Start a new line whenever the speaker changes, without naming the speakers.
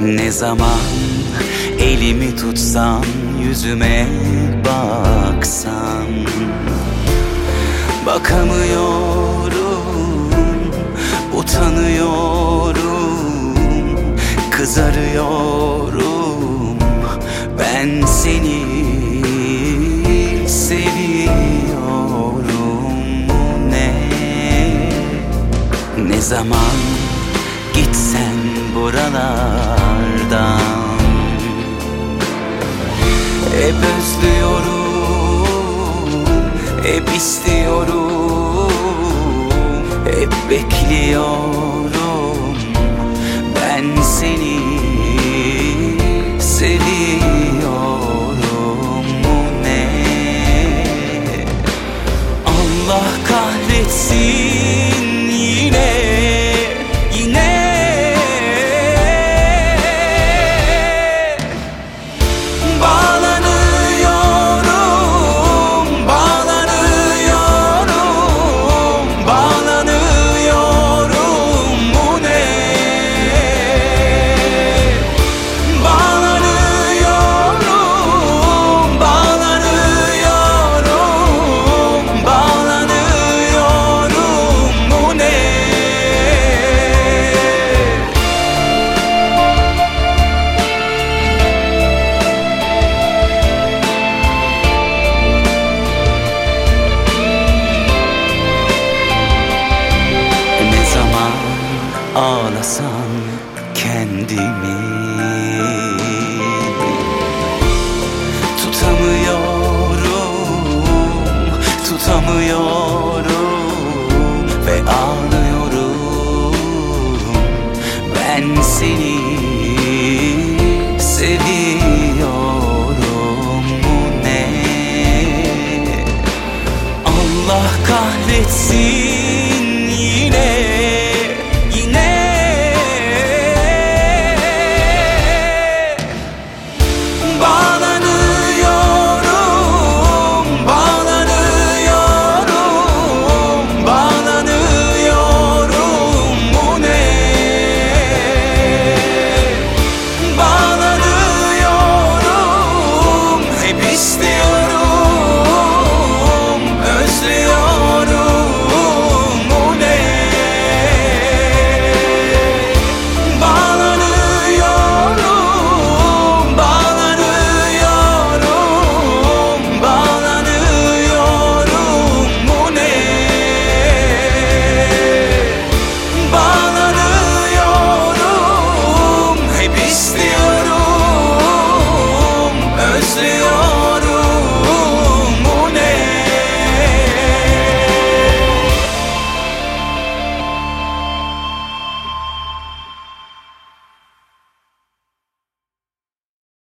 Ne zaman elimi tutsan yüzüme baksan. Bakamıyorum, utanıyorum, kızarıyorum. Ben seni seviyorum. Ne Ne zaman gitsen buralardan. Hep özlüyorum, hep istiyorum Hep bekliyorum. Ben seni ağlasam kendimi. Tutamıyorum, tutamıyorum Ve ağlıyorum. Ben seni